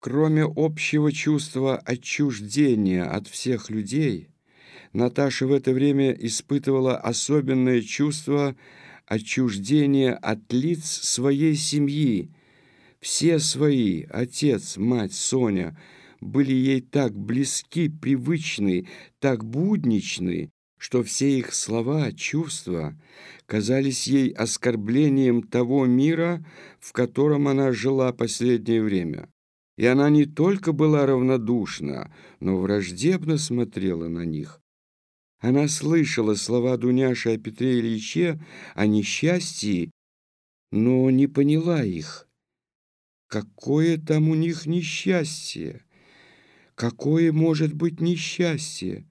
Кроме общего чувства отчуждения от всех людей, Наташа в это время испытывала особенное чувство отчуждения от лиц своей семьи. Все свои, отец, мать, Соня, были ей так близки, привычны, так будничны, что все их слова, чувства казались ей оскорблением того мира, в котором она жила последнее время. И она не только была равнодушна, но враждебно смотрела на них. Она слышала слова Дуняши о Петре Ильиче, о несчастье, но не поняла их. Какое там у них несчастье? Какое может быть несчастье?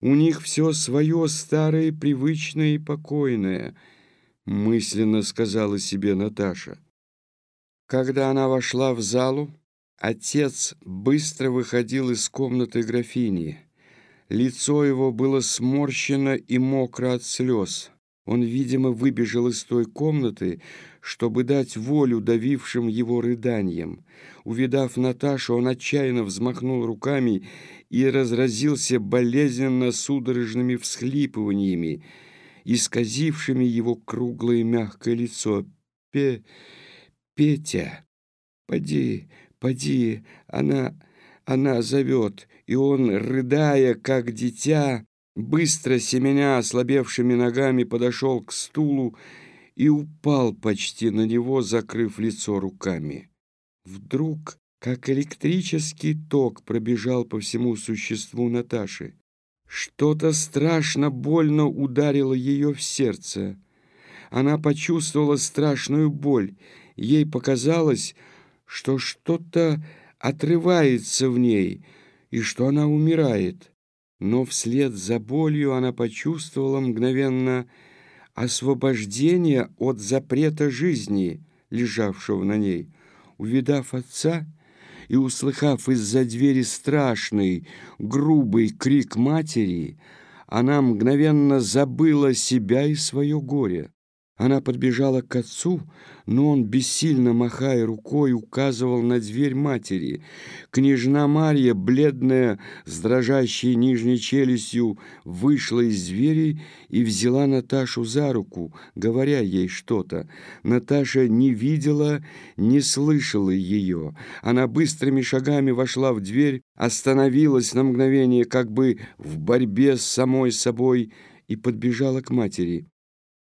У них все свое старое, привычное и покойное, мысленно сказала себе Наташа. Когда она вошла в залу, Отец быстро выходил из комнаты графини. Лицо его было сморщено и мокро от слез. Он, видимо, выбежал из той комнаты, чтобы дать волю давившим его рыданиям. Увидав Наташу, он отчаянно взмахнул руками и разразился болезненно судорожными всхлипываниями, исказившими его круглое мягкое лицо. «Пе... Петя, поди, Поди, она, она зовет, и он, рыдая, как дитя, быстро семеня ослабевшими ногами подошел к стулу и упал почти на него, закрыв лицо руками. Вдруг, как электрический ток, пробежал по всему существу Наташи. Что-то страшно больно ударило ее в сердце. Она почувствовала страшную боль. Ей показалось, что что-то отрывается в ней и что она умирает. Но вслед за болью она почувствовала мгновенно освобождение от запрета жизни, лежавшего на ней. Увидав отца и услыхав из-за двери страшный, грубый крик матери, она мгновенно забыла себя и свое горе. Она подбежала к отцу, но он, бессильно махая рукой, указывал на дверь матери. Княжна Марья, бледная, с дрожащей нижней челюстью, вышла из двери и взяла Наташу за руку, говоря ей что-то. Наташа не видела, не слышала ее. Она быстрыми шагами вошла в дверь, остановилась на мгновение, как бы в борьбе с самой собой, и подбежала к матери.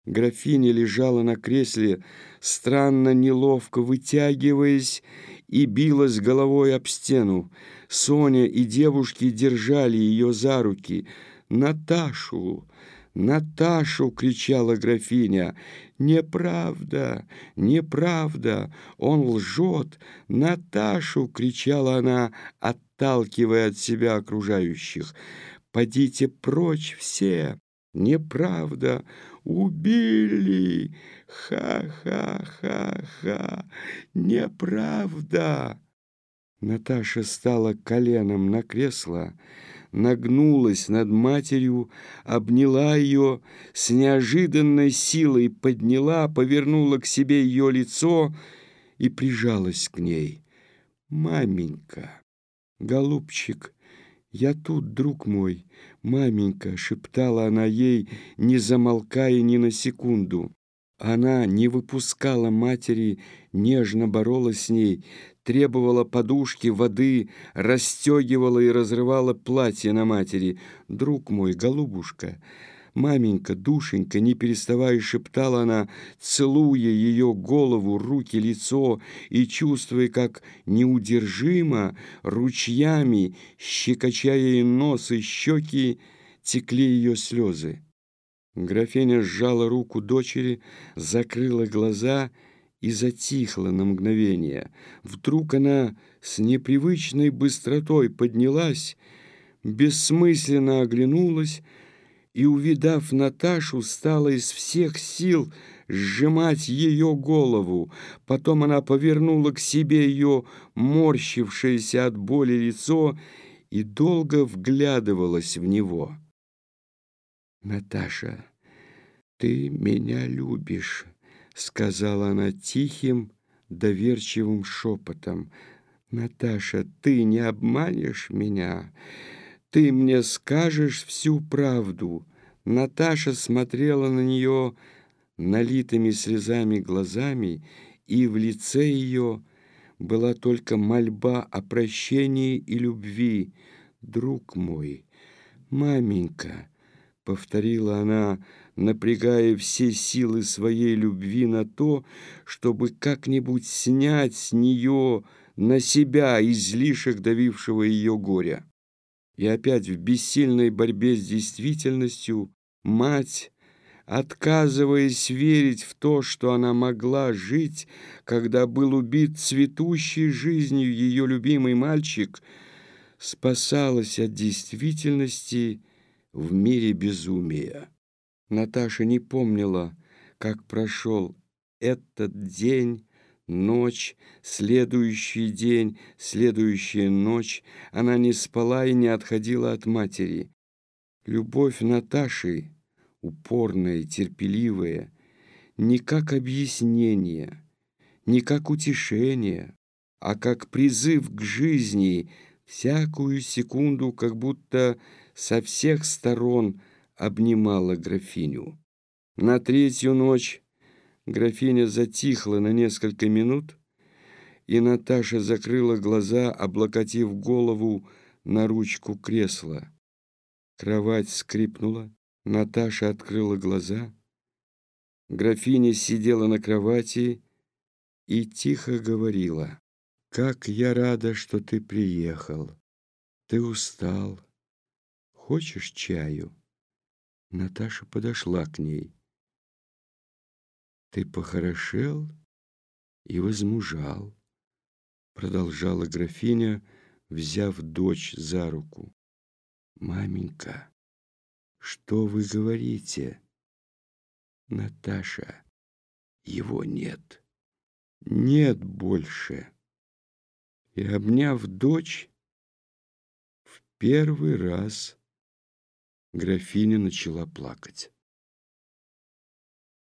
Графиня лежала на кресле, странно неловко вытягиваясь, и билась головой об стену. Соня и девушки держали ее за руки. «Наташу! Наташу!» — кричала графиня. «Неправда! Неправда! Он лжет! Наташу!» — кричала она, отталкивая от себя окружающих. «Подите прочь все! Неправда! Убили! Ха-ха-ха-ха! Неправда!» Наташа стала коленом на кресло, нагнулась над матерью, обняла ее, с неожиданной силой подняла, повернула к себе ее лицо и прижалась к ней. «Маменька, голубчик, «Я тут, друг мой, маменька!» — шептала она ей, не замолкая ни на секунду. Она не выпускала матери, нежно боролась с ней, требовала подушки, воды, расстегивала и разрывала платье на матери. «Друг мой, голубушка!» «Маменька, душенька!» — не переставая шептала она, целуя ее голову, руки, лицо и чувствуя, как неудержимо, ручьями, щекочая ей нос и щеки, текли ее слезы. Графиня сжала руку дочери, закрыла глаза и затихла на мгновение. Вдруг она с непривычной быстротой поднялась, бессмысленно оглянулась, и, увидав Наташу, стала из всех сил сжимать ее голову. Потом она повернула к себе ее морщившееся от боли лицо и долго вглядывалась в него. «Наташа, ты меня любишь», — сказала она тихим, доверчивым шепотом. Наташа, ты не обманешь меня? Ты мне скажешь всю правду?» Наташа смотрела на нее налитыми слезами глазами, и в лице ее была только мольба о прощении и любви. «Друг мой, маменька», — повторила она, напрягая все силы своей любви на то, чтобы как-нибудь снять с нее на себя излишек давившего ее горя. И опять в бессильной борьбе с действительностью мать, отказываясь верить в то, что она могла жить, когда был убит цветущей жизнью ее любимый мальчик, спасалась от действительности в мире безумия. Наташа не помнила, как прошел этот день, Ночь, следующий день, следующая ночь она не спала и не отходила от матери. Любовь Наташи, упорная, терпеливая, не как объяснение, не как утешение, а как призыв к жизни, всякую секунду как будто со всех сторон обнимала графиню. На третью ночь Графиня затихла на несколько минут, и Наташа закрыла глаза, облокотив голову на ручку кресла. Кровать скрипнула, Наташа открыла глаза. Графиня сидела на кровати и тихо говорила. «Как я рада, что ты приехал. Ты устал. Хочешь чаю?» Наташа подошла к ней. «Ты похорошел и возмужал», — продолжала графиня, взяв дочь за руку. «Маменька, что вы говорите?» «Наташа, его нет, нет больше». И, обняв дочь, в первый раз графиня начала плакать.